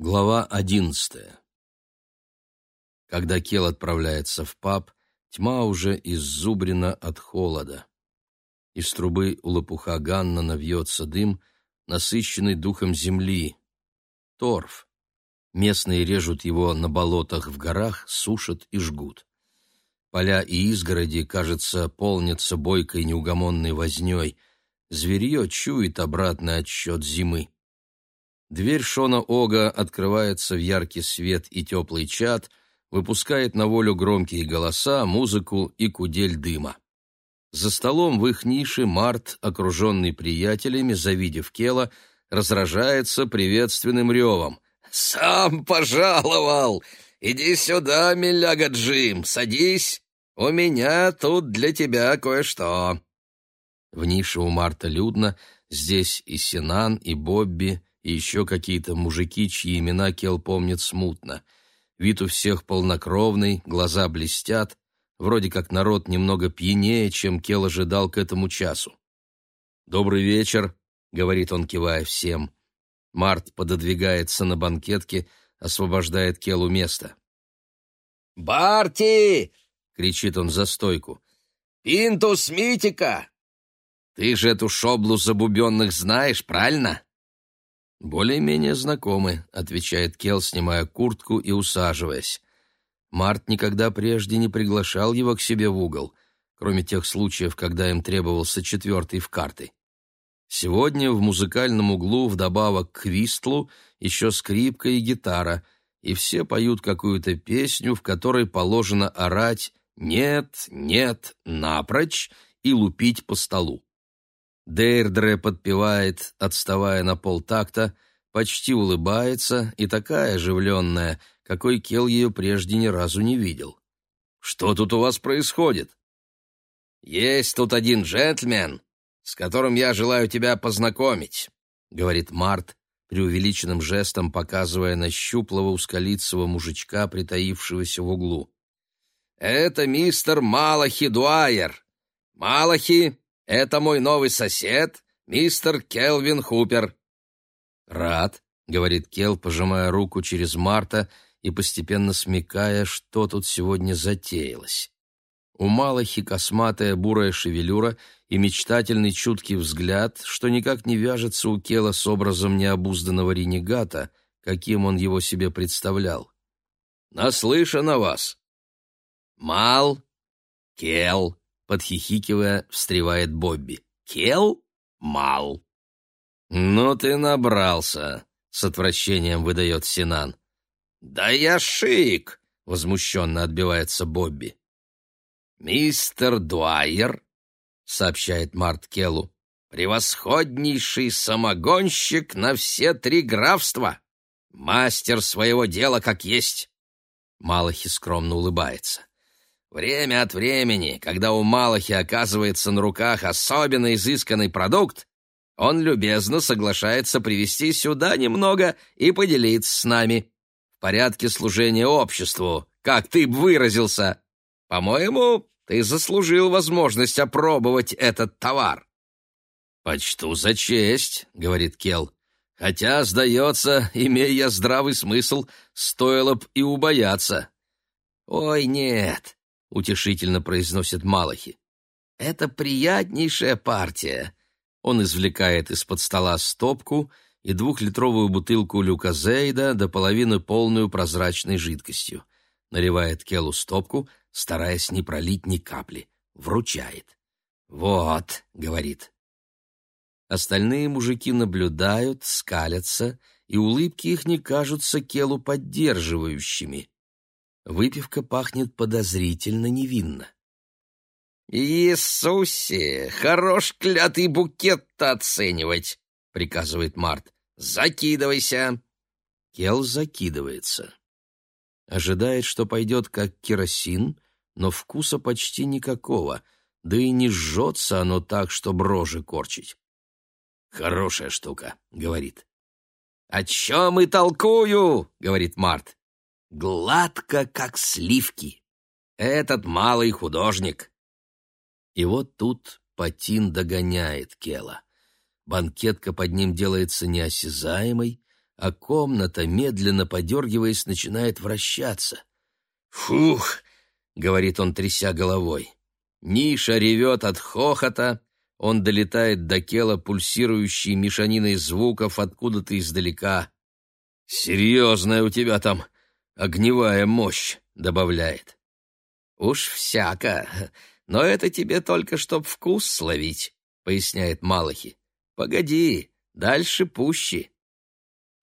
Глава одиннадцатая. Когда Кел отправляется в паб, тьма уже иззубрена от холода. Из трубы у лопуха Ганна навьется дым, насыщенный духом земли. Торф. Местные режут его на болотах в горах, сушат и жгут. Поля и изгороди, кажется, полнятся бойкой неугомонной вознёй. Зверье чует обратный отсчет зимы. Дверь Шона Ога открывается в яркий свет и теплый чад, выпускает на волю громкие голоса, музыку и кудель дыма. За столом в их нише Март, окруженный приятелями, завидев Кела, разражается приветственным ревом. «Сам пожаловал! Иди сюда, миляга Джим, садись! У меня тут для тебя кое-что!» В нише у Марта людно, здесь и Синан, и Бобби, и еще какие-то мужики, чьи имена Кел помнит смутно. Вид у всех полнокровный, глаза блестят, вроде как народ немного пьянее, чем Кел ожидал к этому часу. «Добрый вечер», — говорит он, кивая всем. Март пододвигается на банкетке, освобождает Келу место. «Барти!» — кричит он за стойку. «Пинтус Митика!» «Ты же эту шоблу забубенных знаешь, правильно?» «Более-менее знакомы», — отвечает Кел, снимая куртку и усаживаясь. Март никогда прежде не приглашал его к себе в угол, кроме тех случаев, когда им требовался четвертый в карты. Сегодня в музыкальном углу вдобавок к вистлу еще скрипка и гитара, и все поют какую-то песню, в которой положено орать «нет, нет, напрочь» и лупить по столу. Дейрдре подпевает, отставая на полтакта, почти улыбается и такая оживленная, какой Кел ее прежде ни разу не видел. «Что тут у вас происходит?» «Есть тут один джентльмен, с которым я желаю тебя познакомить», — говорит Март, преувеличенным жестом показывая на щуплого ускалицего мужичка, притаившегося в углу. «Это мистер Малахи Дуайер. Малахи это мой новый сосед, мистер Келвин Хупер». «Рад», — говорит Кел, пожимая руку через Марта и постепенно смекая, что тут сегодня затеялось. У Малахи косматая бурая шевелюра и мечтательный чуткий взгляд, что никак не вяжется у Кела с образом необузданного ренегата, каким он его себе представлял. «Наслышан о вас!» «Мал, Кел, подхихикивая, встревает Бобби. «Кел? Мал». «Ну ты набрался», — с отвращением выдает Синан. «Да я шик!» — возмущенно отбивается Бобби. «Мистер Дуайер», — сообщает Март Келлу, — «превосходнейший самогонщик на все три графства. Мастер своего дела как есть». Малахи скромно улыбается. Время от времени, когда у Малахи оказывается на руках особенно изысканный продукт, он любезно соглашается привезти сюда немного и поделиться с нами. В порядке служения обществу, как ты б выразился. По-моему, ты заслужил возможность опробовать этот товар. «Почту за честь», — говорит Кел. «Хотя, сдается, имея здравый смысл, стоило б и убояться». «Ой, нет, — утешительно произносит Малахи. «Это приятнейшая партия». Он извлекает из-под стола стопку и двухлитровую бутылку люказейда до половины полную прозрачной жидкостью. Наливает Келу стопку, стараясь не пролить ни капли. Вручает. «Вот», — говорит. Остальные мужики наблюдают, скалятся, и улыбки их не кажутся Келу поддерживающими. Выпивка пахнет подозрительно невинно. «Иисусе, хорош клятый букет-то оценивать!» — приказывает Март. «Закидывайся!» Кел закидывается. Ожидает, что пойдет как керосин, но вкуса почти никакого, да и не жжется оно так, что рожи корчить. «Хорошая штука», — говорит. «О чем и толкую?» — говорит Март гладко, как сливки. Этот малый художник. И вот тут Патин догоняет Кела. Банкетка под ним делается неосязаемой, а комната, медленно подергиваясь, начинает вращаться. «Фух!» — говорит он, тряся головой. Ниша ревет от хохота, он долетает до кела пульсирующей мешаниной звуков откуда-то издалека. «Серьезная у тебя там огневая мощь», — добавляет. «Уж всяко, но это тебе только чтоб вкус словить», — поясняет Малахи. «Погоди, дальше пущи».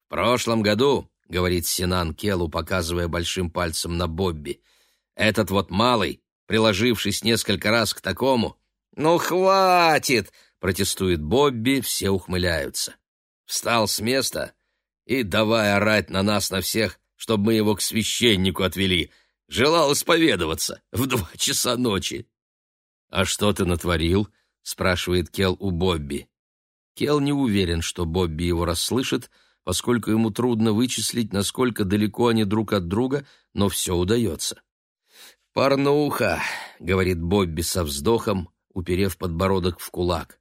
«В прошлом году», — говорит Синан Келу, показывая большим пальцем на Бобби, — «этот вот малый, приложившись несколько раз к такому...» «Ну, хватит!» — протестует Бобби, все ухмыляются. Встал с места и давай орать на нас на всех, чтобы мы его к священнику отвели. Желал исповедоваться в два часа ночи. «А что ты натворил?» — спрашивает Кел у Бобби. Кел не уверен, что Бобби его расслышит, поскольку ему трудно вычислить, насколько далеко они друг от друга, но все удается. «Порнуха», — говорит Бобби со вздохом, уперев подбородок в кулак.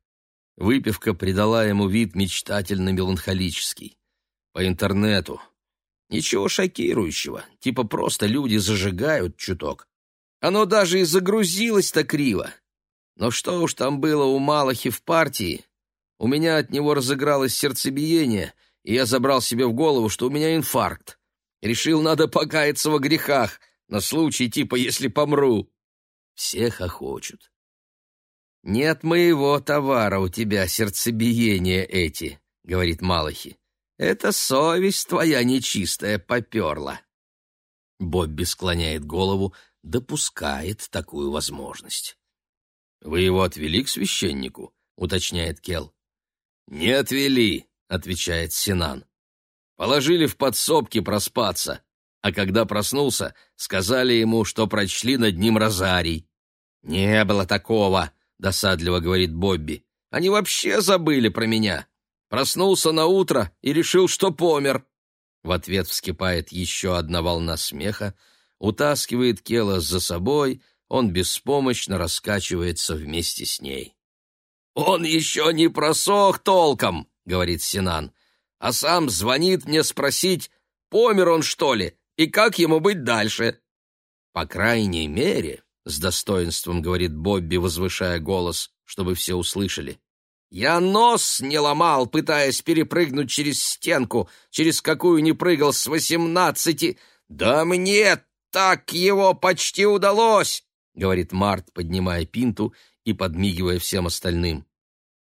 Выпивка придала ему вид мечтательно-меланхолический. По интернету. Ничего шокирующего, типа просто люди зажигают чуток. Оно даже и загрузилось-то криво. Но что уж там было у Малахи в партии, у меня от него разыгралось сердцебиение, и я забрал себе в голову, что у меня инфаркт. Решил, надо покаяться во грехах, на случай типа «если помру». Все хохочут. «Нет моего товара у тебя сердцебиения эти», — говорит Малахи. «Это совесть твоя нечистая поперла». Бобби склоняет голову, допускает такую возможность. «Вы его отвели к священнику?» — уточняет Кел. «Не отвели», — отвечает Синан. «Положили в подсобки проспаться, а когда проснулся, сказали ему, что прочли над ним розарий». «Не было такого», — досадливо говорит Бобби. «Они вообще забыли про меня. Проснулся на утро и решил, что помер». В ответ вскипает еще одна волна смеха, утаскивает Кела за собой, он беспомощно раскачивается вместе с ней. «Он еще не просох толком», — говорит Синан, «а сам звонит мне спросить, помер он, что ли, и как ему быть дальше». «По крайней мере», — с достоинством говорит Бобби, возвышая голос, чтобы все услышали. «Я нос не ломал, пытаясь перепрыгнуть через стенку, через какую не прыгал с восемнадцати. Да мне так его почти удалось!» — говорит Март, поднимая пинту и подмигивая всем остальным.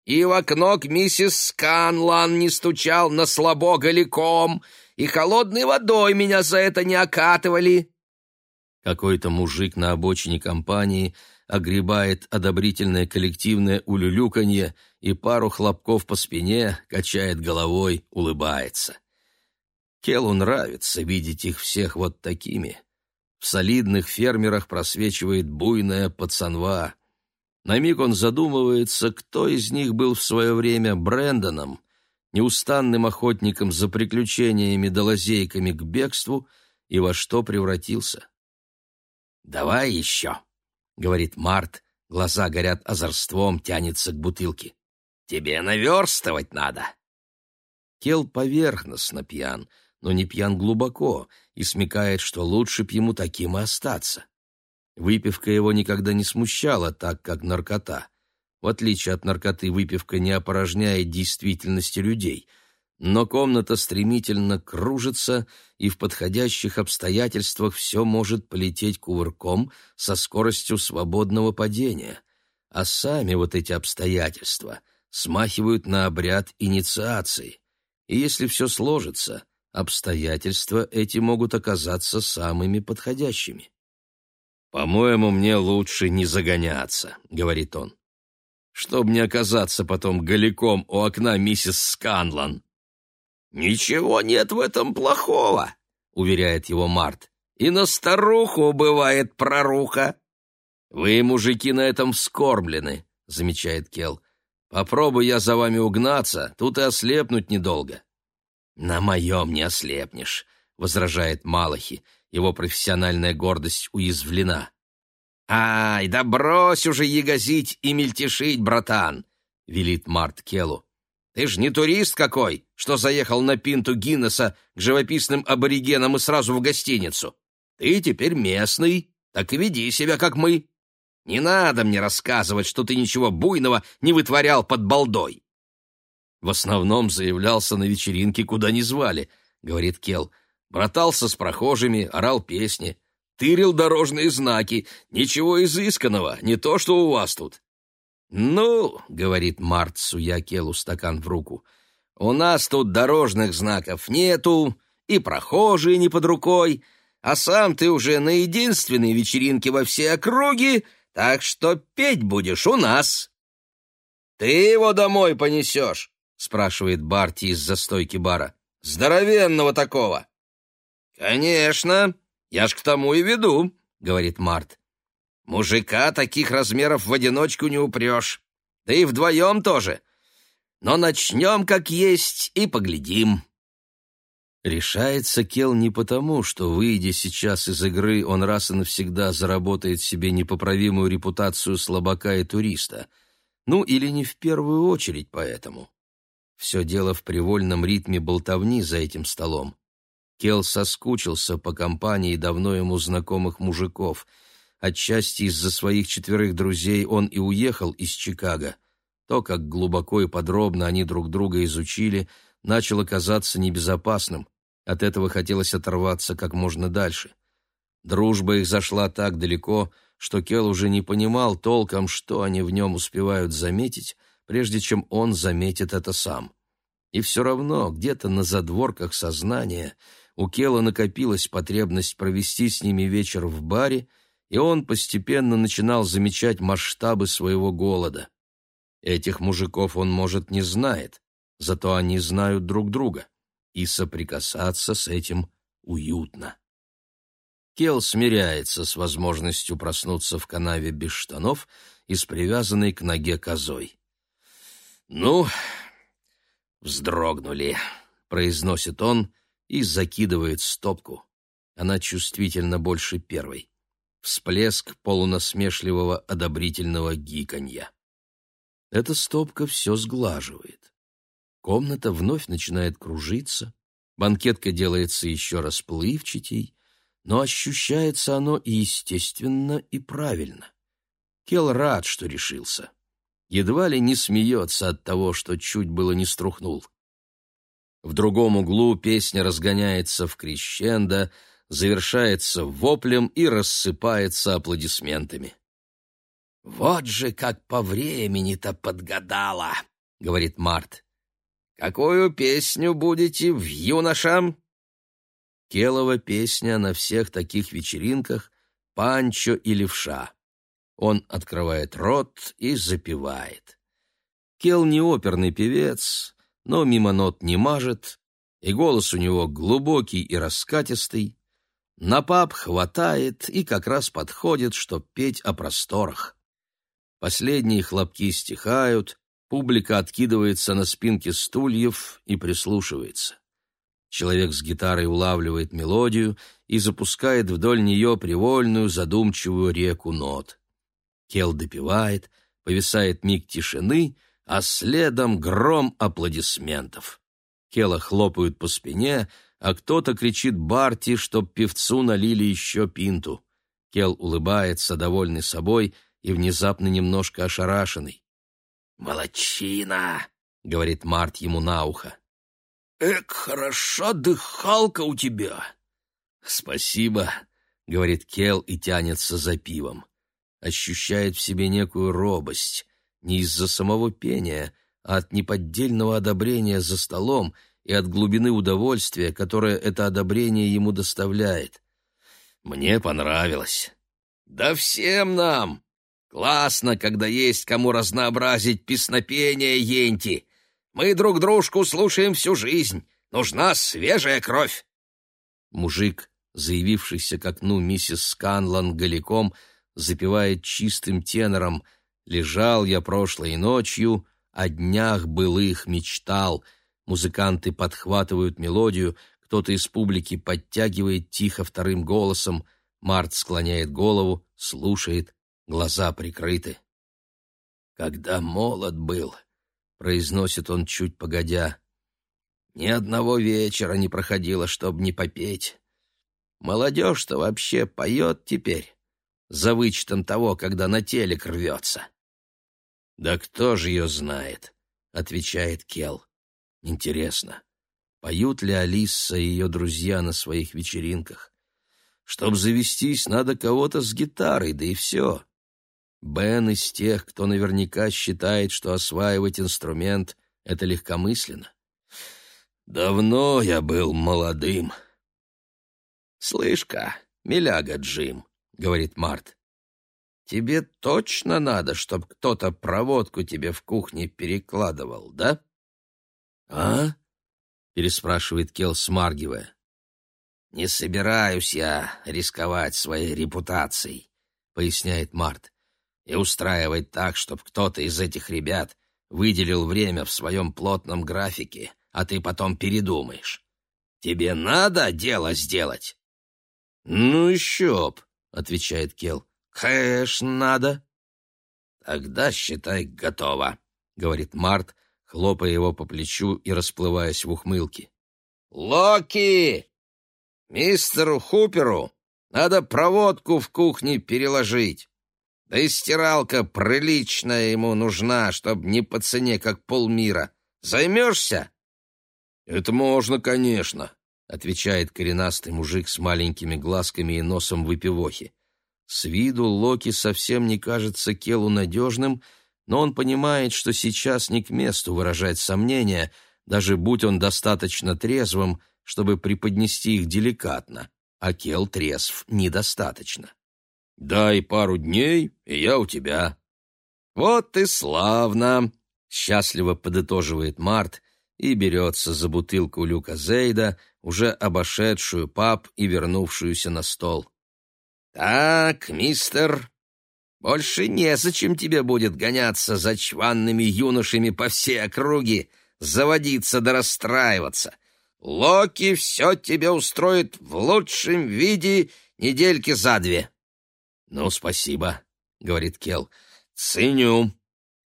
«И в окно к миссис Сканлан не стучал на слабо голиком, и холодной водой меня за это не окатывали. Какой-то мужик на обочине компании огребает одобрительное коллективное улюлюканье и пару хлопков по спине, качает головой, улыбается. Келу нравится видеть их всех вот такими. В солидных фермерах просвечивает буйная пацанва. На миг он задумывается, кто из них был в свое время Брэндоном, неустанным охотником за приключениями да лазейками к бегству, и во что превратился. «Давай еще», — говорит Март, глаза горят озорством, тянется к бутылке. «Тебе наверстывать надо». Кел поверхностно пьян, но не пьян глубоко, и смекает, что лучше б ему таким и остаться. Выпивка его никогда не смущала так, как наркота. В отличие от наркоты, выпивка не опорожняет действительности людей — но комната стремительно кружится, и в подходящих обстоятельствах все может полететь кувырком со скоростью свободного падения. А сами вот эти обстоятельства смахивают на обряд инициации. И если все сложится, обстоятельства эти могут оказаться самыми подходящими. «По-моему, мне лучше не загоняться», — говорит он. «Чтоб не оказаться потом голиком у окна миссис Сканлан». «Ничего нет в этом плохого», — уверяет его Март. «И на старуху бывает проруха». «Вы, мужики, на этом вскормлены», — замечает Кел. «Попробуй я за вами угнаться, тут и ослепнуть недолго». «На моем не ослепнешь», — возражает Малахи. Его профессиональная гордость уязвлена. «Ай, да брось уже ягозить и мельтешить, братан!» — велит Март Келу. Ты ж не турист какой, что заехал на пинту Гиннесса к живописным аборигенам и сразу в гостиницу. Ты теперь местный, так и веди себя, как мы. Не надо мне рассказывать, что ты ничего буйного не вытворял под балдой. В основном заявлялся на вечеринки, куда не звали, — говорит Кел. Братался с прохожими, орал песни, тырил дорожные знаки. Ничего изысканного, не то, что у вас тут. «Ну, — говорит Март, суя Келу стакан в руку, — у нас тут дорожных знаков нету, и прохожие не под рукой, а сам ты уже на единственной вечеринке во всей округе, так что петь будешь у нас». «Ты его домой понесешь?» — спрашивает Барти из застойки бара. «Здоровенного такого!» «Конечно, я ж к тому и веду», — говорит Март. Мужика таких размеров в одиночку не упрешь. Да и вдвоем тоже. Но начнем как есть и поглядим. Решается Кел не потому, что, выйдя сейчас из игры, он раз и навсегда заработает себе непоправимую репутацию слабака и туриста. Ну, или не в первую очередь поэтому. Все дело в привольном ритме болтовни за этим столом. Кел соскучился по компании давно ему знакомых мужиков — Отчасти из-за своих четверых друзей он и уехал из Чикаго. То, как глубоко и подробно они друг друга изучили, начало казаться небезопасным. От этого хотелось оторваться как можно дальше. Дружба их зашла так далеко, что Кел уже не понимал толком, что они в нем успевают заметить, прежде чем он заметит это сам. И все равно где-то на задворках сознания у Кела накопилась потребность провести с ними вечер в баре и он постепенно начинал замечать масштабы своего голода. Этих мужиков он, может, не знает, зато они знают друг друга, и соприкасаться с этим уютно. Кел смиряется с возможностью проснуться в канаве без штанов и с привязанной к ноге козой. «Ну, вздрогнули», — произносит он и закидывает стопку. Она чувствительно больше первой всплеск полунасмешливого одобрительного гиканья. Эта стопка все сглаживает. Комната вновь начинает кружиться, банкетка делается еще расплывчатей, но ощущается оно и естественно, и правильно. Кел рад, что решился. Едва ли не смеется от того, что чуть было не струхнул. В другом углу песня разгоняется в крещендо, завершается воплем и рассыпается аплодисментами. «Вот же как по времени-то подгадала!» — говорит Март. «Какую песню будете в юношам?» Келова песня на всех таких вечеринках «Панчо и левша». Он открывает рот и запевает. Кел не оперный певец, но мимо нот не мажет, и голос у него глубокий и раскатистый, на пап хватает и как раз подходит, чтоб петь о просторах. Последние хлопки стихают, публика откидывается на спинки стульев и прислушивается. Человек с гитарой улавливает мелодию и запускает вдоль нее привольную задумчивую реку нот. Кел допевает, повисает миг тишины, а следом гром аплодисментов. Кела хлопают по спине — а кто-то кричит Барти, чтоб певцу налили еще пинту. Кел улыбается, довольный собой и внезапно немножко ошарашенный. «Молодчина!» — говорит Март ему на ухо. «Эк, хороша дыхалка у тебя!» «Спасибо!» — говорит Кел и тянется за пивом. Ощущает в себе некую робость, не из-за самого пения, а от неподдельного одобрения за столом — и от глубины удовольствия, которое это одобрение ему доставляет. Мне понравилось. Да всем нам! Классно, когда есть кому разнообразить песнопение енти. Мы друг дружку слушаем всю жизнь. Нужна свежая кровь. Мужик, заявившийся к окну миссис Сканлан голиком, запевает чистым тенором «Лежал я прошлой ночью, о днях былых мечтал», Музыканты подхватывают мелодию, кто-то из публики подтягивает тихо вторым голосом, Март склоняет голову, слушает, глаза прикрыты. Когда молод был, произносит он чуть погодя. Ни одного вечера не проходило, чтобы не попеть. Молодежь-то вообще поет теперь, за вычетом того, когда на телек рвется. «Да кто же ее знает?» — отвечает Кел. «Интересно, поют ли Алиса и ее друзья на своих вечеринках? Чтоб завестись, надо кого-то с гитарой, да и все. Бен из тех, кто наверняка считает, что осваивать инструмент — это легкомысленно. Давно я был молодым. «Слышь-ка, миляга Джим», — говорит Март, — «тебе точно надо, чтоб кто-то проводку тебе в кухне перекладывал, да?» «А?» — переспрашивает Кел, смаргивая. «Не собираюсь я рисковать своей репутацией», — поясняет Март, «и устраивать так, чтобы кто-то из этих ребят выделил время в своем плотном графике, а ты потом передумаешь. Тебе надо дело сделать?» «Ну еще б», — отвечает Кел. «Хэш, надо». «Тогда, считай, готово», — говорит Март, хлопая его по плечу и расплываясь в ухмылке. «Локи!» Мистеру Хуперу надо проводку в кухне переложить. Да и стиралка приличная ему нужна, чтоб не по цене, как полмира. Займешься? — Это можно, конечно, — отвечает коренастый мужик с маленькими глазками и носом выпивохи. С виду Локи совсем не кажется Келу надежным, но он понимает, что сейчас не к месту выражать сомнения, даже будь он достаточно трезвым, чтобы преподнести их деликатно, а Кел трезв недостаточно. «Дай пару дней, и я у тебя». «Вот и славно!» — счастливо подытоживает Март и берется за бутылку Люка Зейда, уже обошедшую пап и вернувшуюся на стол. «Так, мистер, больше незачем тебе будет гоняться за чванными юношами по всей округе, заводиться да расстраиваться. Локи все тебе устроит в лучшем виде недельки за две. — Ну, спасибо, — говорит Кел. — Ценю.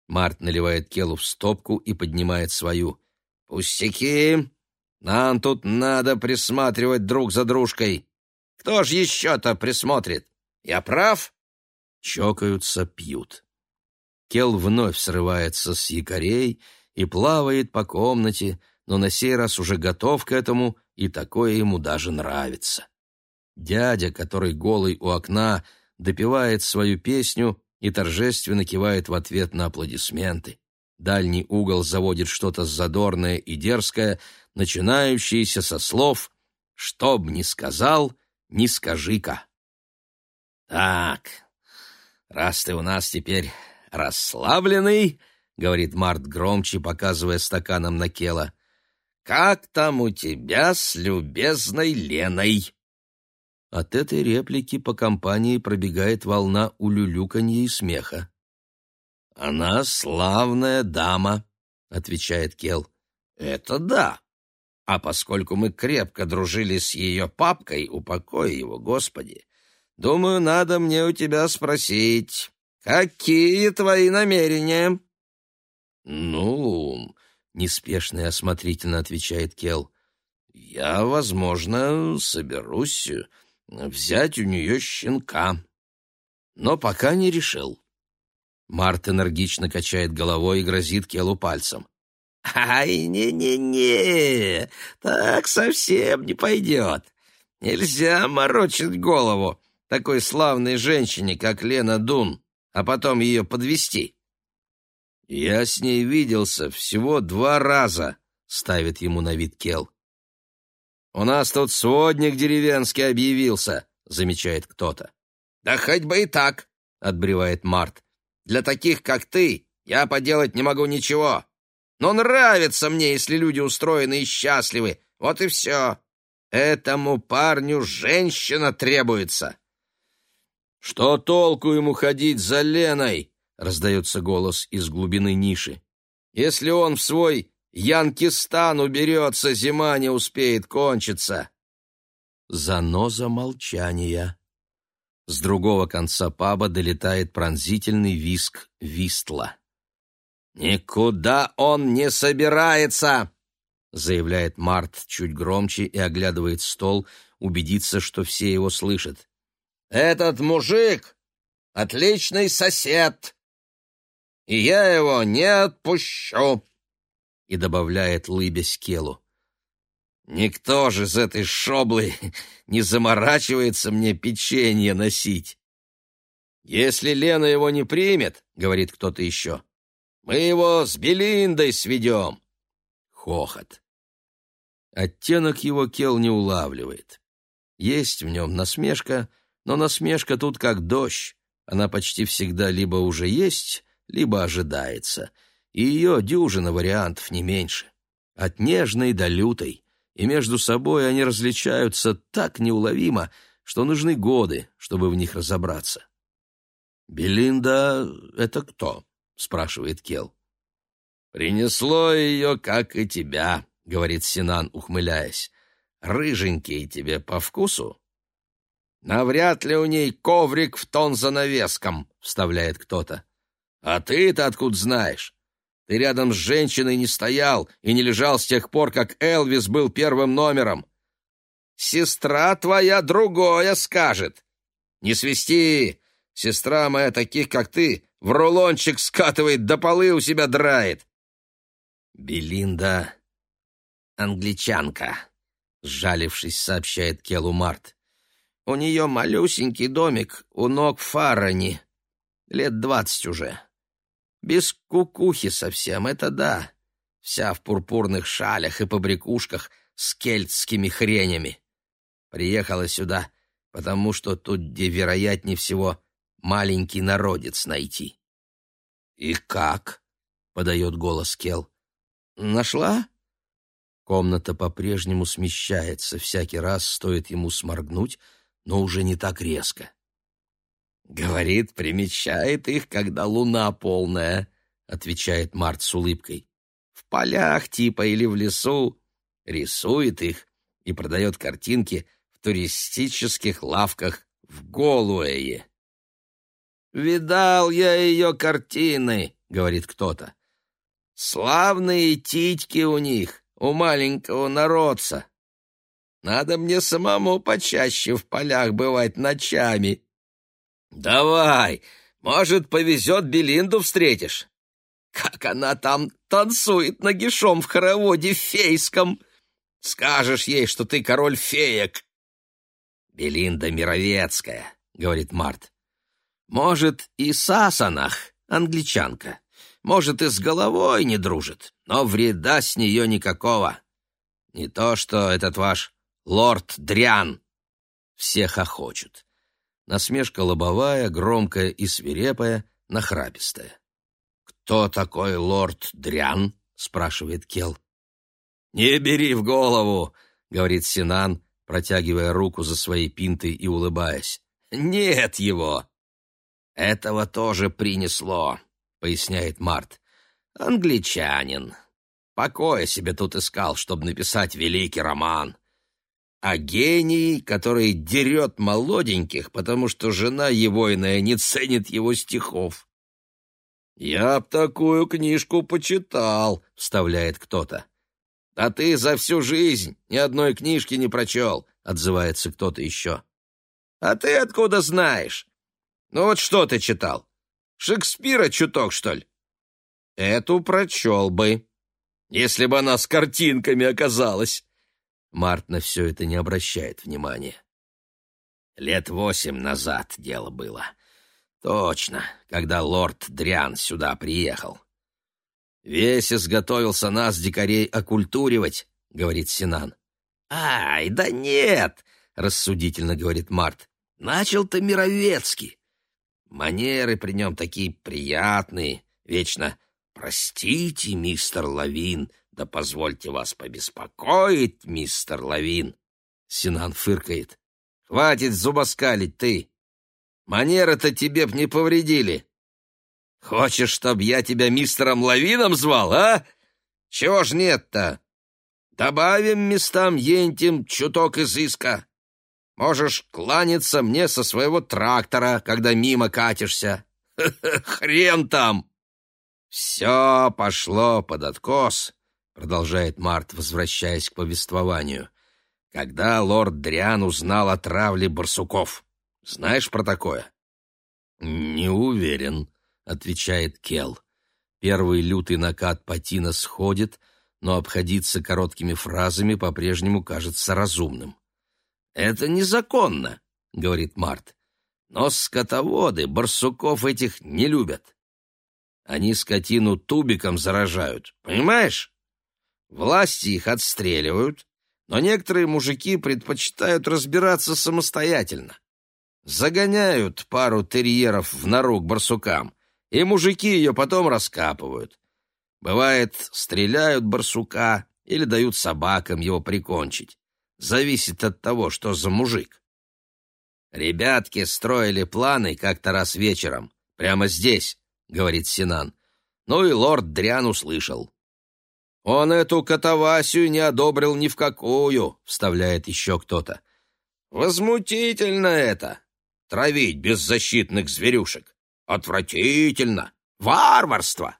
Март наливает Келу в стопку и поднимает свою. — Пустяки. Нам тут надо присматривать друг за дружкой. Кто ж еще-то присмотрит? Я прав? Чокаются, пьют. Кел вновь срывается с якорей и плавает по комнате, но на сей раз уже готов к этому, и такое ему даже нравится. Дядя, который голый у окна, допевает свою песню и торжественно кивает в ответ на аплодисменты. Дальний угол заводит что-то задорное и дерзкое, начинающееся со слов «Что б ни сказал, не скажи-ка». «Так, раз ты у нас теперь расслабленный», — говорит Март громче, показывая стаканом на Кела, как там у тебя с любезной Леной?» От этой реплики по компании пробегает волна улюлюканья и смеха. «Она славная дама», — отвечает Кел. «Это да. А поскольку мы крепко дружили с ее папкой, упокой его, Господи, думаю, надо мне у тебя спросить, какие твои намерения?» «Ну, неспешно и осмотрительно отвечает Кел. Я, возможно, соберусь взять у нее щенка, но пока не решил. Март энергично качает головой и грозит Келу пальцем. «Ай, не-не-не, так совсем не пойдет. Нельзя морочить голову такой славной женщине, как Лена Дун, а потом ее подвести. «Я с ней виделся всего два раза», — ставит ему на вид Кел. «У нас тут сводник деревенский объявился», — замечает кто-то. «Да хоть бы и так», — отбревает Март. «Для таких, как ты, я поделать не могу ничего. Но нравится мне, если люди устроены и счастливы. Вот и все. Этому парню женщина требуется». «Что толку ему ходить за Леной?» раздается голос из глубины ниши. Если он в свой Янкистан уберется, зима не успеет кончиться. Заноза молчания. С другого конца паба долетает пронзительный виск вистла. «Никуда он не собирается!» — заявляет Март чуть громче и оглядывает стол, убедиться, что все его слышат. «Этот мужик — отличный сосед, и я его не отпущу!» И добавляет, лыбясь Келу. «Никто же из этой шоблы не заморачивается мне печенье носить!» «Если Лена его не примет, — говорит кто-то еще, — мы его с Белиндой сведем!» Хохот. Оттенок его Кел не улавливает. Есть в нем насмешка, но насмешка тут как дождь. Она почти всегда либо уже есть, либо ожидается. И ее дюжина вариантов не меньше. От нежной до лютой. И между собой они различаются так неуловимо, что нужны годы, чтобы в них разобраться. «Белинда — это кто?» — спрашивает Кел. «Принесло ее, как и тебя», — говорит Синан, ухмыляясь. «Рыженький тебе по вкусу?» «Навряд ли у ней коврик в тон занавеском», — вставляет кто-то. «А ты-то откуда знаешь? Ты рядом с женщиной не стоял и не лежал с тех пор, как Элвис был первым номером. Сестра твоя другое скажет. Не свисти, Сестра моя таких, как ты, в рулончик скатывает, до полы у себя драет. Белинда англичанка, сжалившись, сообщает Келу Март. У нее малюсенький домик у ног Фарани. Лет двадцать уже. Без кукухи совсем, это да. Вся в пурпурных шалях и побрякушках с кельтскими хренями. Приехала сюда, потому что тут, где вероятнее всего, маленький народец найти. «И как?» — подает голос Кел. «Нашла?» Комната по-прежнему смещается, всякий раз стоит ему сморгнуть, но уже не так резко. «Говорит, примечает их, когда луна полная», — отвечает Март с улыбкой. «В полях типа или в лесу. Рисует их и продает картинки в туристических лавках в Голуэе». «Видал я ее картины», — говорит кто-то. «Славные титьки у них, у маленького народца. Надо мне самому почаще в полях бывать ночами. Давай, может, повезет, Белинду встретишь. Как она там танцует нагишом в хороводе фейском. Скажешь ей, что ты король феек». «Белинда Мировецкая», — говорит Март. Может, и Сасанах, англичанка. Может, и с головой не дружит, но вреда с нее никакого. Не то, что этот ваш лорд Дрян. Все хохочут. Насмешка лобовая, громкая и свирепая, нахрапистая. «Кто такой лорд Дрян?» — спрашивает Кел. «Не бери в голову!» — говорит Синан, протягивая руку за своей пинтой и улыбаясь. «Нет его! «Этого тоже принесло», — поясняет Март. «Англичанин. Покоя себе тут искал, чтобы написать великий роман. А гений, который дерет молоденьких, потому что жена его иная не ценит его стихов». «Я б такую книжку почитал», — вставляет кто-то. «А ты за всю жизнь ни одной книжки не прочел», — отзывается кто-то еще. «А ты откуда знаешь? Ну вот что ты читал? Шекспира чуток, что ли? Эту прочел бы, если бы она с картинками оказалась. Март на все это не обращает внимания. Лет восемь назад дело было. Точно, когда лорд Дрян сюда приехал. Весь изготовился нас, дикарей, окультуривать, — говорит Синан. «Ай, да нет!» — рассудительно говорит Март. «Начал-то Мировецкий. Манеры при нем такие приятные, вечно «Простите, мистер Лавин, да позвольте вас побеспокоить, мистер Лавин». Синан фыркает. «Хватит зубоскалить ты! Манеры-то тебе б не повредили. Хочешь, чтоб я тебя мистером Лавином звал, а? Чего ж нет-то? Добавим местам ентим чуток изыска. Можешь кланяться мне со своего трактора, когда мимо катишься. Хрен там! «Все пошло под откос», — продолжает Март, возвращаясь к повествованию, «когда лорд Дриан узнал о травле барсуков. Знаешь про такое?» «Не уверен», — отвечает Кел. Первый лютый накат Патина сходит, но обходиться короткими фразами по-прежнему кажется разумным. «Это незаконно», — говорит Март. «Но скотоводы барсуков этих не любят. Они скотину тубиком заражают, понимаешь? Власти их отстреливают, но некоторые мужики предпочитают разбираться самостоятельно. Загоняют пару терьеров в нору к барсукам, и мужики ее потом раскапывают. Бывает, стреляют барсука или дают собакам его прикончить. Зависит от того, что за мужик. Ребятки строили планы как-то раз вечером, прямо здесь, говорит Синан. Ну и лорд Дрян услышал. Он эту катавасию не одобрил ни в какую, вставляет еще кто-то. Возмутительно это, травить беззащитных зверюшек. Отвратительно, варварство.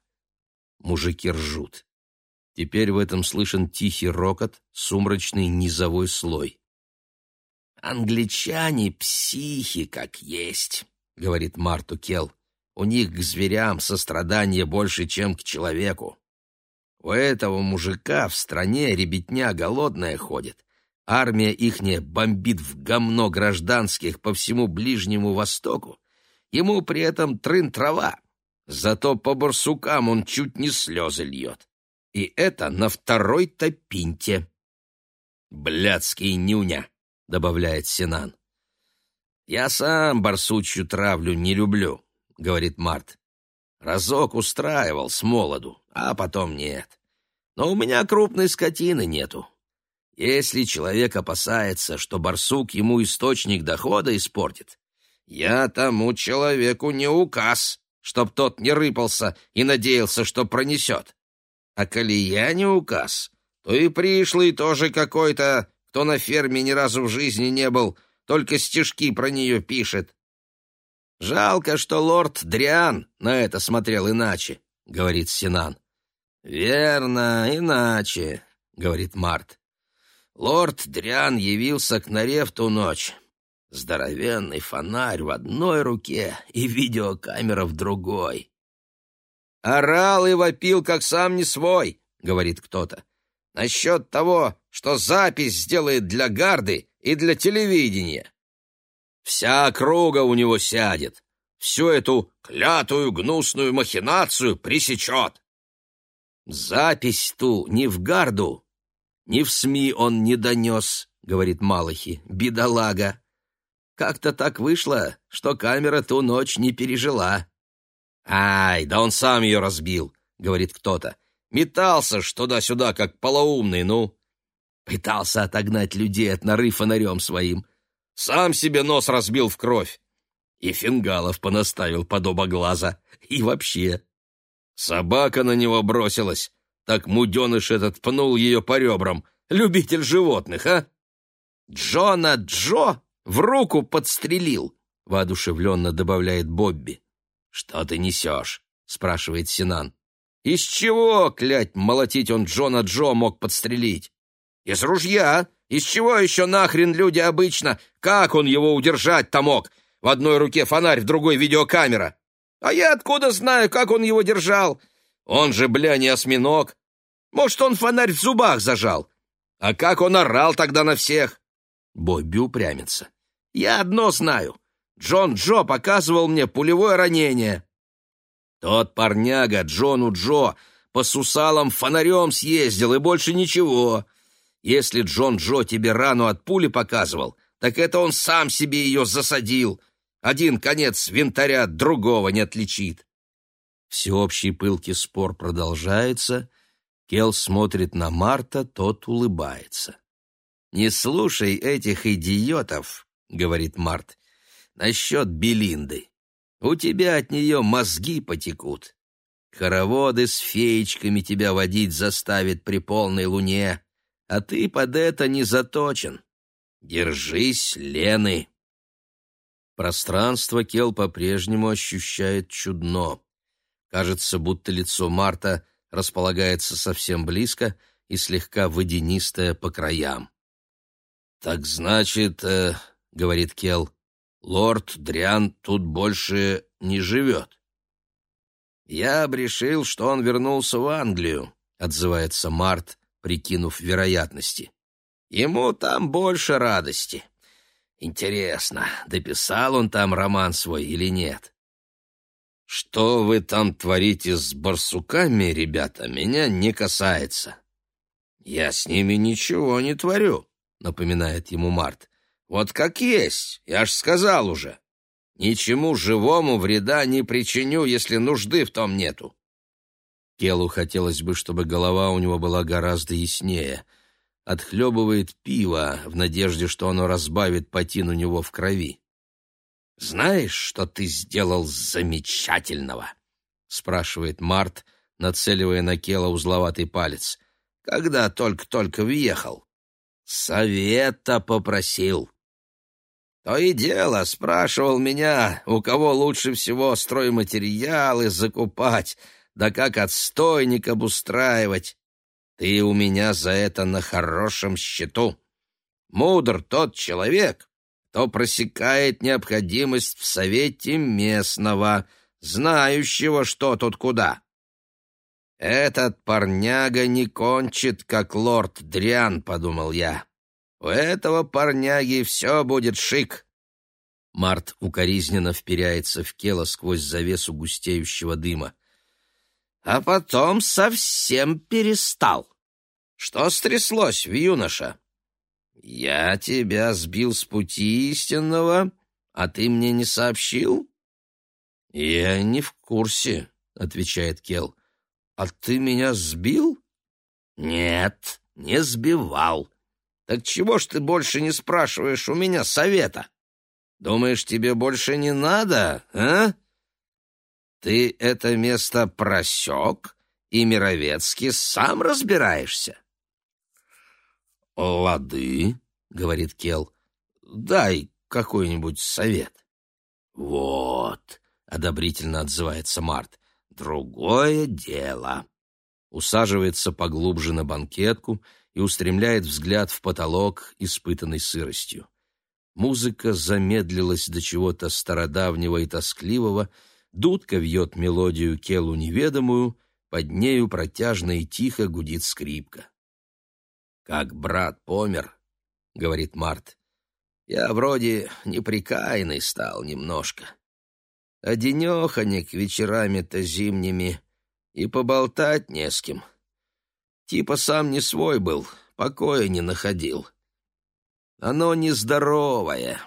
Мужики ржут. Теперь в этом слышен тихий рокот, сумрачный низовой слой. «Англичане психи как есть», — говорит Марту Келл. У них к зверям сострадание больше, чем к человеку. У этого мужика в стране ребятня голодная ходит. Армия ихняя бомбит в гомно гражданских по всему Ближнему Востоку. Ему при этом трын трава. Зато по барсукам он чуть не слезы льет. И это на второй топинте. «Блядский нюня», — добавляет Синан. «Я сам барсучью травлю не люблю говорит Март. Разок устраивал с молоду, а потом нет. Но у меня крупной скотины нету. Если человек опасается, что барсук ему источник дохода испортит, я тому человеку не указ, чтоб тот не рыпался и надеялся, что пронесет. А коли я не указ, то и пришлый тоже какой-то, кто на ферме ни разу в жизни не был, только стишки про нее пишет. Жалко, что лорд Дриан на это смотрел иначе, говорит Синан. Верно, иначе, говорит Март. Лорд Дриан явился к норе в ту ночь. Здоровенный фонарь в одной руке и видеокамера в другой. «Орал и вопил, как сам не свой», — говорит кто-то. «Насчет того, что запись сделает для гарды и для телевидения». Вся округа у него сядет, всю эту клятую гнусную махинацию пресечет. Запись ту не в гарду, ни в СМИ он не донес, говорит Малахи, бедолага. Как-то так вышло, что камера ту ночь не пережила. Ай, да он сам ее разбил, говорит кто-то. Метался ж туда-сюда, как полоумный, ну. Пытался отогнать людей от норы фонарем своим. Сам себе нос разбил в кровь. И фингалов понаставил под оба глаза. И вообще. Собака на него бросилась. Так муденыш этот пнул ее по ребрам. Любитель животных, а? Джона Джо в руку подстрелил, воодушевленно добавляет Бобби. Что ты несешь? спрашивает Синан. Из чего, клять, молотить он Джона Джо мог подстрелить? Из ружья, из чего еще нахрен люди обычно? Как он его удержать-то мог? В одной руке фонарь, в другой видеокамера. А я откуда знаю, как он его держал? Он же, бля, не осьминог. Может, он фонарь в зубах зажал? А как он орал тогда на всех? Бобби упрямится. Я одно знаю. Джон Джо показывал мне пулевое ранение. Тот парняга Джону Джо по сусалам фонарем съездил, и больше ничего. Если Джон Джо тебе рану от пули показывал, так это он сам себе ее засадил. Один конец винтаря от другого не отличит. Всеобщий пылкий спор продолжается. Кел смотрит на Марта, тот улыбается. «Не слушай этих идиотов», — говорит Март, — «насчет Белинды. У тебя от нее мозги потекут. Хороводы с феечками тебя водить заставит при полной луне а ты под это не заточен. Держись, Лены. Пространство Кел по-прежнему ощущает чудно. Кажется, будто лицо Марта располагается совсем близко и слегка водянистое по краям. «Так значит, э, — говорит Кел, — лорд Дриан тут больше не живет». «Я обрешил, что он вернулся в Англию», — отзывается Март, прикинув вероятности. «Ему там больше радости. Интересно, дописал он там роман свой или нет?» «Что вы там творите с барсуками, ребята, меня не касается». «Я с ними ничего не творю», — напоминает ему Март. «Вот как есть, я ж сказал уже. Ничему живому вреда не причиню, если нужды в том нету». Келу хотелось бы, чтобы голова у него была гораздо яснее. Отхлебывает пиво в надежде, что оно разбавит потин у него в крови. «Знаешь, что ты сделал замечательного?» — спрашивает Март, нацеливая на Кела узловатый палец. «Когда только-только въехал?» «Совета попросил». То и дело спрашивал меня, у кого лучше всего стройматериалы закупать, да как отстойник обустраивать. Ты у меня за это на хорошем счету. Мудр тот человек, то просекает необходимость в совете местного, знающего, что тут куда. «Этот парняга не кончит, как лорд Дриан», — подумал я. «У этого парняги все будет шик». Март укоризненно вперяется в кело сквозь завесу густеющего дыма. А потом совсем перестал. Что стряслось в юноша? «Я тебя сбил с пути истинного, а ты мне не сообщил?» «Я не в курсе», — отвечает Кел. «А ты меня сбил?» «Нет, не сбивал. Так чего ж ты больше не спрашиваешь у меня совета? Думаешь, тебе больше не надо, а?» «Ты это место просек, и Мировецкий сам разбираешься?» «Лады», — говорит Кел, — «дай какой-нибудь совет». «Вот», — одобрительно отзывается Март, — «другое дело». Усаживается поглубже на банкетку и устремляет взгляд в потолок, испытанный сыростью. Музыка замедлилась до чего-то стародавнего и тоскливого, дудка вьет мелодию Келу неведомую, под нею протяжно и тихо гудит скрипка. «Как брат помер», — говорит Март, — «я вроде неприкаянный стал немножко. Одинеханик вечерами-то зимними, и поболтать не с кем. Типа сам не свой был, покоя не находил. Оно нездоровое.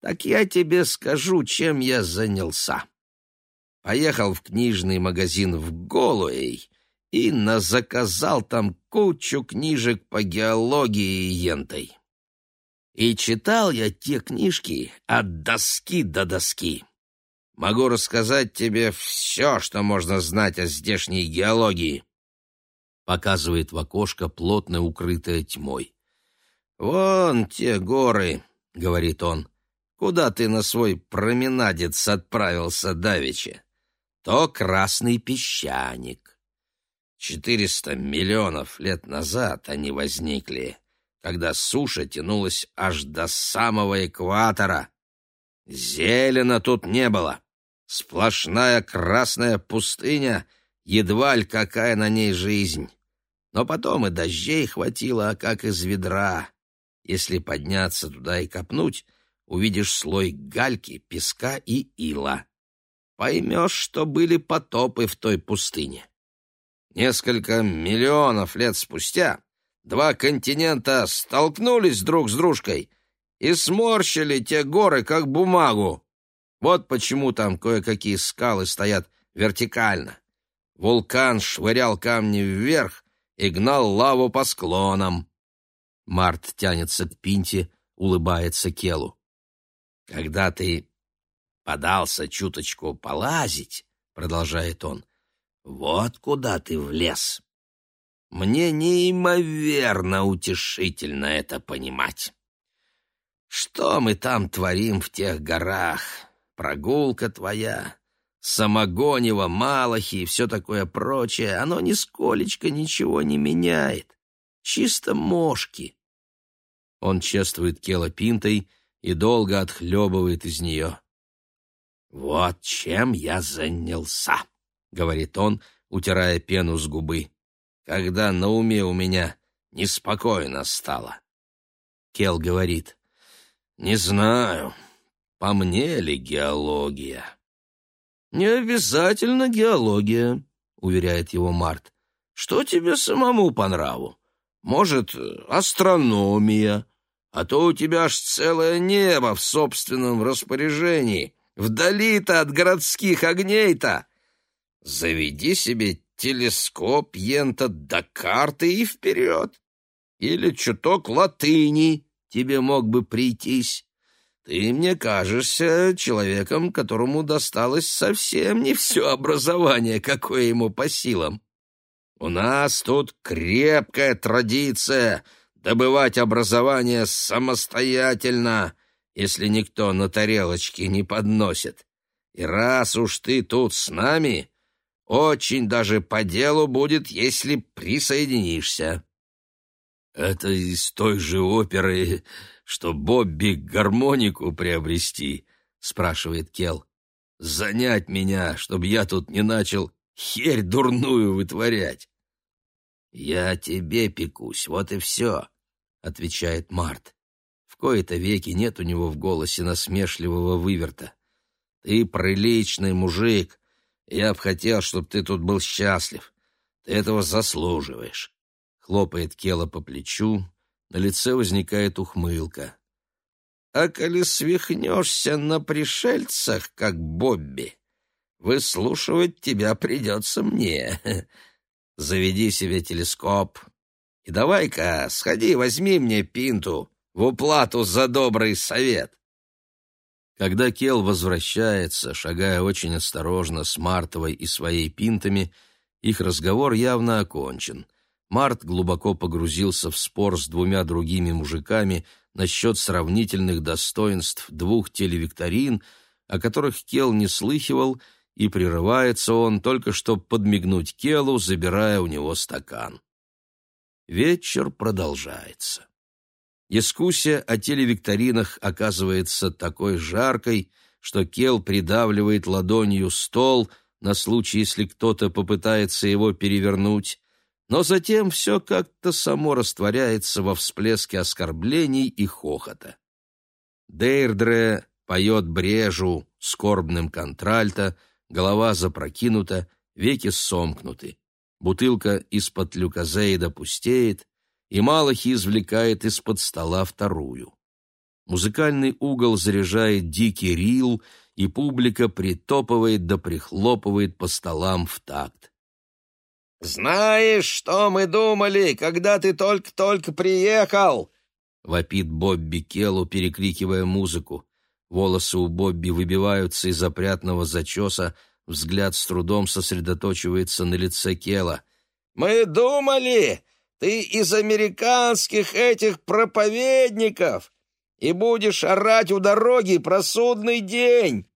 Так я тебе скажу, чем я занялся. Поехал в книжный магазин в Голуэй и заказал там кучу книжек по геологии ентой. И читал я те книжки от доски до доски. Могу рассказать тебе все, что можно знать о здешней геологии. Показывает в окошко, плотно укрытое тьмой. «Вон те горы», — говорит он, — «куда ты на свой променадец отправился давеча? То красный песчаник, Четыреста миллионов лет назад они возникли, когда суша тянулась аж до самого экватора. Зелено тут не было. Сплошная красная пустыня, едва ли какая на ней жизнь. Но потом и дождей хватило, как из ведра. Если подняться туда и копнуть, увидишь слой гальки, песка и ила. Поймешь, что были потопы в той пустыне. Несколько миллионов лет спустя два континента столкнулись друг с дружкой и сморщили те горы, как бумагу. Вот почему там кое-какие скалы стоят вертикально. Вулкан швырял камни вверх и гнал лаву по склонам. Март тянется к Пинте, улыбается Келу. «Когда ты подался чуточку полазить, — продолжает он, вот куда ты влез. Мне неимоверно утешительно это понимать. Что мы там творим в тех горах? Прогулка твоя, самогонево, малахи и все такое прочее, оно нисколечко ничего не меняет. Чисто мошки. Он чествует Кела пинтой и долго отхлебывает из нее. «Вот чем я занялся», — говорит он, утирая пену с губы, «когда на уме у меня неспокойно стало». Кел говорит, «Не знаю, по мне ли геология?» «Не обязательно геология», — уверяет его Март. «Что тебе самому по нраву? Может, астрономия? А то у тебя аж целое небо в собственном распоряжении, вдали-то от городских огней-то. Заведи себе телескоп ента до карты и вперед. Или чуток латыни тебе мог бы прийтись. Ты мне кажешься человеком, которому досталось совсем не все образование, какое ему по силам. У нас тут крепкая традиция добывать образование самостоятельно, если никто на тарелочке не подносит. И раз уж ты тут с нами, очень даже по делу будет, если присоединишься. Это из той же оперы что Бобби гармонику приобрести, спрашивает Кел. Занять меня, чтобы я тут не начал херь дурную вытворять. Я тебе пекусь, вот и все, отвечает Март. В кои-то веки нет у него в голосе насмешливого выверта. Ты приличный мужик. Я б хотел, чтобы ты тут был счастлив. Ты этого заслуживаешь. Хлопает Кела по плечу, на лице возникает ухмылка. «А коли свихнешься на пришельцах, как Бобби, выслушивать тебя придется мне. Заведи себе телескоп и давай-ка сходи, возьми мне пинту в уплату за добрый совет». Когда Кел возвращается, шагая очень осторожно с Мартовой и своей пинтами, их разговор явно окончен — Март глубоко погрузился в спор с двумя другими мужиками насчет сравнительных достоинств двух телевикторин, о которых Кел не слыхивал, и прерывается он только что подмигнуть Келу, забирая у него стакан. Вечер продолжается. Дискуссия о телевикторинах оказывается такой жаркой, что Кел придавливает ладонью стол на случай, если кто-то попытается его перевернуть, но затем все как-то само растворяется во всплеске оскорблений и хохота. Дейрдре поет брежу скорбным контральто, голова запрокинута, веки сомкнуты. Бутылка из-под люказеида пустеет, и Малахи извлекает из-под стола вторую. Музыкальный угол заряжает дикий рил, и публика притопывает да прихлопывает по столам в такт. «Знаешь, что мы думали, когда ты только-только приехал?» — вопит Бобби Келлу, перекрикивая музыку. Волосы у Бобби выбиваются из опрятного зачеса, взгляд с трудом сосредоточивается на лице Кела. «Мы думали, ты из американских этих проповедников и будешь орать у дороги про судный день!»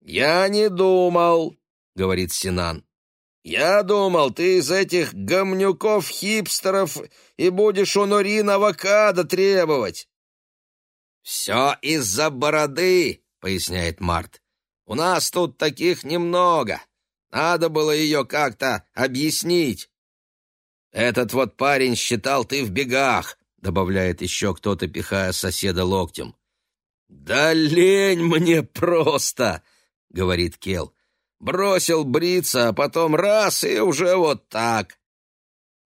«Я не думал», — говорит Синан. «Я думал, ты из этих гомнюков-хипстеров и будешь у Нурин авокадо требовать». «Все из-за бороды», — поясняет Март. «У нас тут таких немного. Надо было ее как-то объяснить». «Этот вот парень считал ты в бегах», — добавляет еще кто-то, пихая соседа локтем. «Да лень мне просто», — говорит Кел. Бросил бриться, а потом раз, и уже вот так.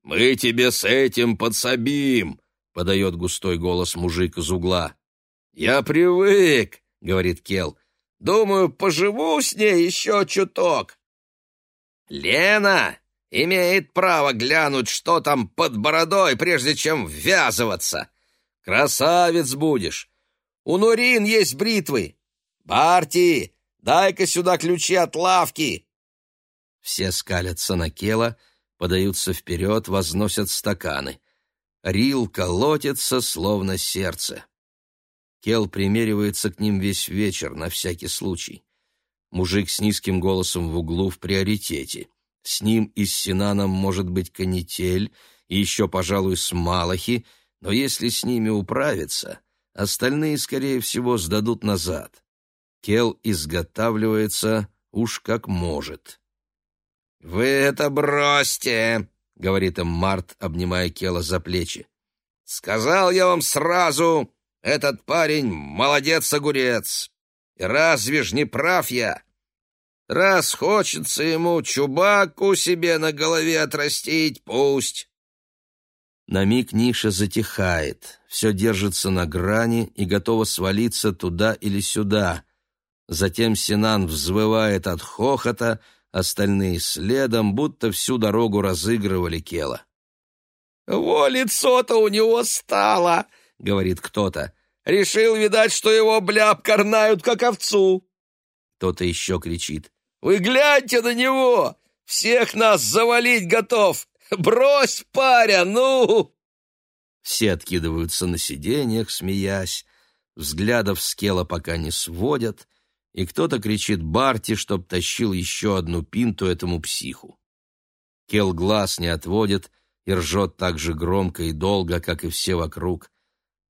«Мы тебе с этим подсобим», — подает густой голос мужик из угла. «Я привык», — говорит Кел. «Думаю, поживу с ней еще чуток». «Лена имеет право глянуть, что там под бородой, прежде чем ввязываться. Красавец будешь. У Нурин есть бритвы. Барти, Дай-ка сюда ключи от лавки!» Все скалятся на Кела, подаются вперед, возносят стаканы. Рил колотится, словно сердце. Кел примеривается к ним весь вечер, на всякий случай. Мужик с низким голосом в углу в приоритете. С ним и с Синаном может быть канитель, и еще, пожалуй, с Малахи, но если с ними управиться, остальные, скорее всего, сдадут назад. Кел изготавливается уж как может. «Вы это бросьте!» — говорит им Март, обнимая Кела за плечи. «Сказал я вам сразу, этот парень молодец-огурец. Разве ж не прав я? Раз хочется ему чубаку себе на голове отрастить, пусть». На миг ниша затихает, все держится на грани и готово свалиться туда или сюда. Затем Синан взвывает от хохота, остальные следом, будто всю дорогу разыгрывали Кела. «Во лицо-то у него стало!» — говорит кто-то. «Решил, видать, что его бляп корнают, как овцу!» Кто-то еще кричит. «Вы гляньте на него! Всех нас завалить готов! Брось, паря, ну!» Все откидываются на сиденьях, смеясь, взглядов с Кела пока не сводят, и кто-то кричит Барти, чтоб тащил еще одну пинту этому психу. Кел глаз не отводит и ржет так же громко и долго, как и все вокруг.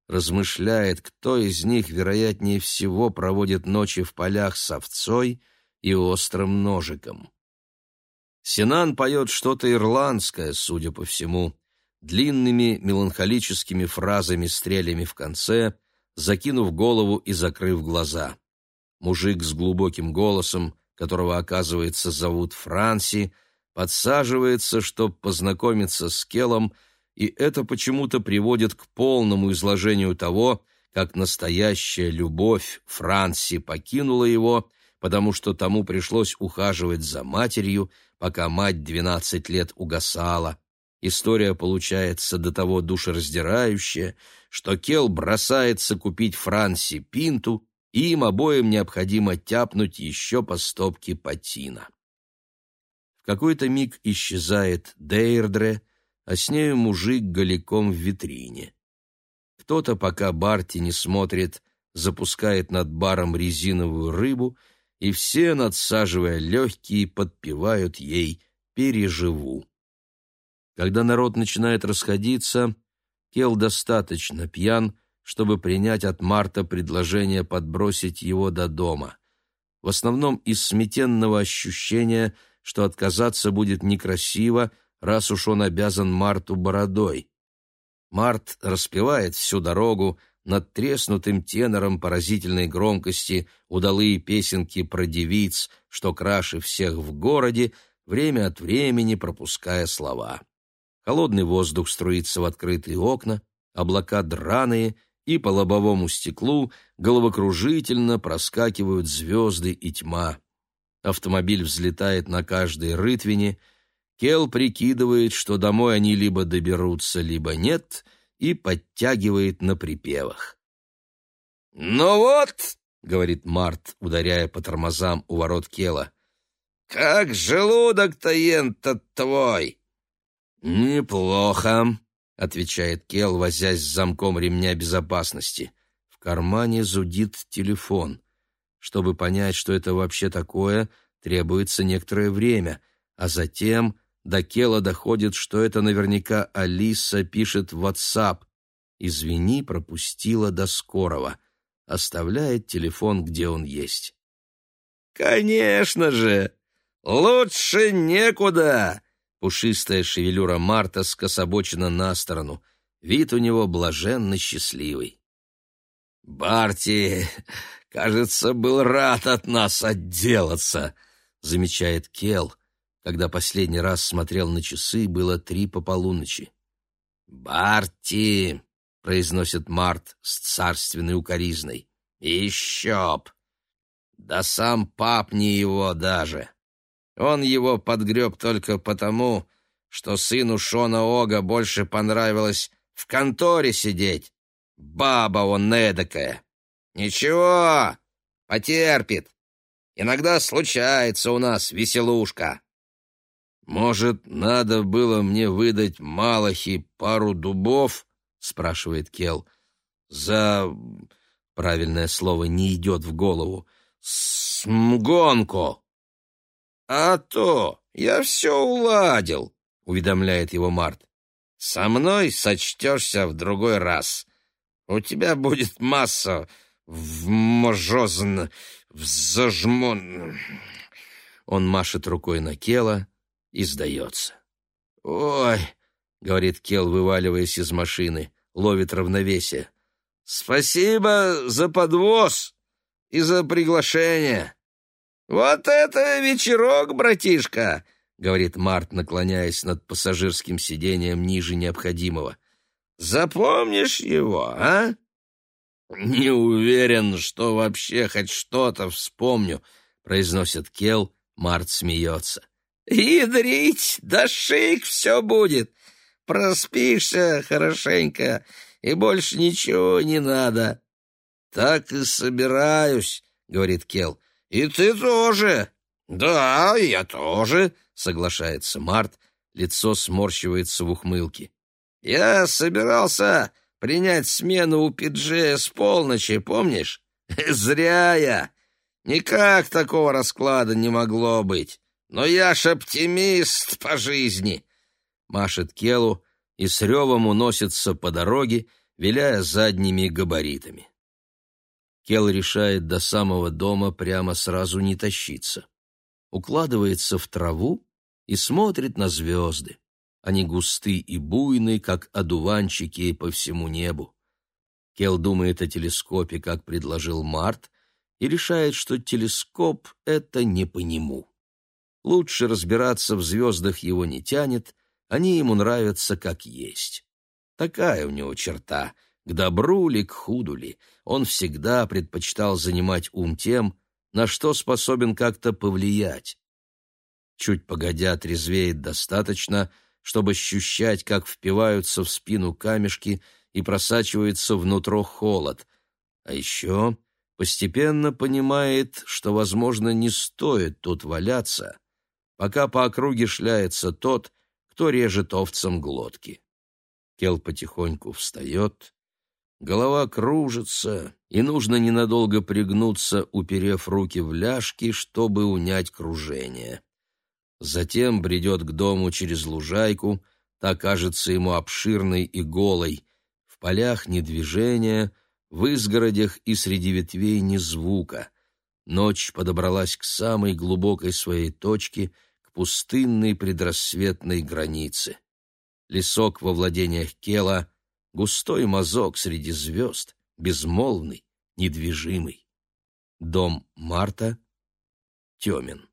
Размышляет, кто из них, вероятнее всего, проводит ночи в полях с овцой и острым ножиком. Синан поет что-то ирландское, судя по всему, длинными меланхолическими фразами-стрелями в конце, закинув голову и закрыв глаза. Мужик с глубоким голосом, которого, оказывается, зовут Франси, подсаживается, чтобы познакомиться с Келом, и это почему-то приводит к полному изложению того, как настоящая любовь Франси покинула его, потому что тому пришлось ухаживать за матерью, пока мать двенадцать лет угасала. История получается до того душераздирающая, что Кел бросается купить Франси пинту, и им обоим необходимо тяпнуть еще по стопке патина. В какой-то миг исчезает Дейрдре, а с нею мужик голиком в витрине. Кто-то, пока Барти не смотрит, запускает над баром резиновую рыбу, и все, надсаживая легкие, подпевают ей «Переживу». Когда народ начинает расходиться, Кел достаточно пьян, чтобы принять от Марта предложение подбросить его до дома. В основном из сметенного ощущения, что отказаться будет некрасиво, раз уж он обязан Марту бородой. Март распевает всю дорогу над треснутым тенором поразительной громкости удалые песенки про девиц, что краше всех в городе, время от времени пропуская слова. Холодный воздух струится в открытые окна, облака драные, и по лобовому стеклу головокружительно проскакивают звезды и тьма. Автомобиль взлетает на каждой рытвине. Кел прикидывает, что домой они либо доберутся, либо нет, и подтягивает на припевах. «Ну вот», — говорит Март, ударяя по тормозам у ворот Кела, — «как желудок-то, ент твой!» «Неплохо», — отвечает Кел, возясь с замком ремня безопасности. В кармане зудит телефон. Чтобы понять, что это вообще такое, требуется некоторое время, а затем до Кела доходит, что это наверняка Алиса пишет в WhatsApp. «Извини, пропустила до скорого». Оставляет телефон, где он есть. «Конечно же! Лучше некуда!» Пушистая шевелюра Марта скособочена на сторону. Вид у него блаженно счастливый. «Барти, кажется, был рад от нас отделаться», — замечает Кел, когда последний раз смотрел на часы, было три по полуночи. «Барти», — произносит Март с царственной укоризной, — «еще б! Да сам пап не его даже. Он его подгреб только потому, что сыну Шона Ога больше понравилось в конторе сидеть. Баба он эдакая. Ничего, потерпит. Иногда случается у нас веселушка. Может, надо было мне выдать Малахи пару дубов? спрашивает Кел. За правильное слово не идет в голову смгонку. А то я все уладил, уведомляет его Март. Со мной сочтешься в другой раз. У тебя будет масса вможозн, взажмон... Он машет рукой на Кела и сдается. «Ой!» — говорит Кел, вываливаясь из машины, ловит равновесие. «Спасибо за подвоз и за приглашение!» «Вот это вечерок, братишка!» — говорит Март, наклоняясь над пассажирским сиденьем ниже необходимого. «Запомнишь его, а?» «Не уверен, что вообще хоть что-то вспомню», — произносит Кел. Март смеется. «Ядрить, да шик все будет. Проспишься хорошенько, и больше ничего не надо». «Так и собираюсь», — говорит Кел. «И ты тоже». «Да, я тоже», — соглашается Март. Лицо сморщивается в ухмылке. «Я собирался принять смену у Пиджея с полночи, помнишь? Зря я. Никак такого расклада не могло быть. Но я ж оптимист по жизни. Машет Келу и с ревом уносится по дороге, виляя задними габаритами. Кел решает до самого дома прямо сразу не тащиться. Укладывается в траву и смотрит на звезды. Они густы и буйны, как одуванчики по всему небу. Кел думает о телескопе, как предложил Март, и решает, что телескоп — это не по нему. Лучше разбираться в звездах его не тянет, они ему нравятся как есть. Такая у него черта, к добру ли, к худу ли. Он всегда предпочитал занимать ум тем, на что способен как-то повлиять. Чуть погодя трезвеет достаточно — чтобы ощущать, как впиваются в спину камешки и просачивается внутрь холод. А еще постепенно понимает, что, возможно, не стоит тут валяться, пока по округе шляется тот, кто режет овцам глотки. Кел потихоньку встает, голова кружится, и нужно ненадолго пригнуться, уперев руки в ляжки, чтобы унять кружение. Затем бредет к дому через лужайку, та кажется ему обширной и голой. В полях ни движения, в изгородях и среди ветвей ни звука. Ночь подобралась к самой глубокой своей точке, к пустынной предрассветной границе. Лесок во владениях Кела — густой мазок среди звезд, безмолвный, недвижимый. Дом Марта темен.